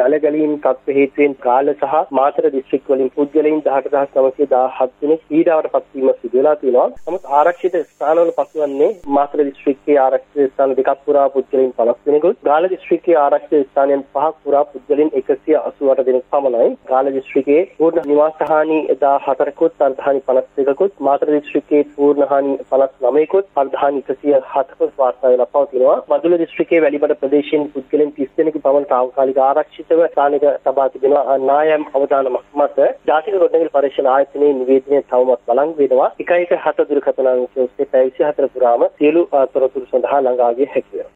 ජල ගැලීම් තත්ත්ව හේතුවෙන් ගාල්ල සහ මාතර දිස්ත්‍රික් වලින් පුද්ගලයන් 18917 දෙනෙක් පීඩාවට පත්වීම සිදු වෙලා තියෙනවා. නමුත් ආරක්ෂිත ස්ථානවල පසුවන්නේ මාතර දිස්ත්‍රික්කයේ ආරක්ෂිත ස්ථාන දෙකක් පුරා පුද්ගලයන් 50 දෙනෙකුත්, ගාල්ල දිස්ත්‍රික්කයේ ආරක්ෂිත ස්ථානයන් පහක් පුරා පුද්ගලයන් 188 දෙනෙක් පමණයි. ගාල්ල දිස්ත්‍රික්කයේ පූර්ණ නිවාස හානි 14කුත්, අර්ධහානි 52කුත්, මාතර දිස්ත්‍රික්කයේ පූර්ණ හානි 59කුත්, අර්ධහානි 107කුත් වාර්තා වෙලා පවතිනවා. මදුල දිස්ත්‍රික්කයේ වැලිබඩ ප්‍රදේශයෙන් පුද්ගලයන් 30 දෙනෙකු පමණ තාවකාලික ආරක්ෂිතව ස්ථානික තබා තිබෙනවා. නායම් අවදානමක් මත ජාතික ගොඩනැගිලි පරීක්ෂණ ආයතනයේ නිවේදනය තවමත් බලන් වෙනවා. 117 දුරකථන අංකයේ ඔස්සේ පැය 24 පුරාම සියලු තොරතුරු සඳහා ළඟා ගිය හැකියි.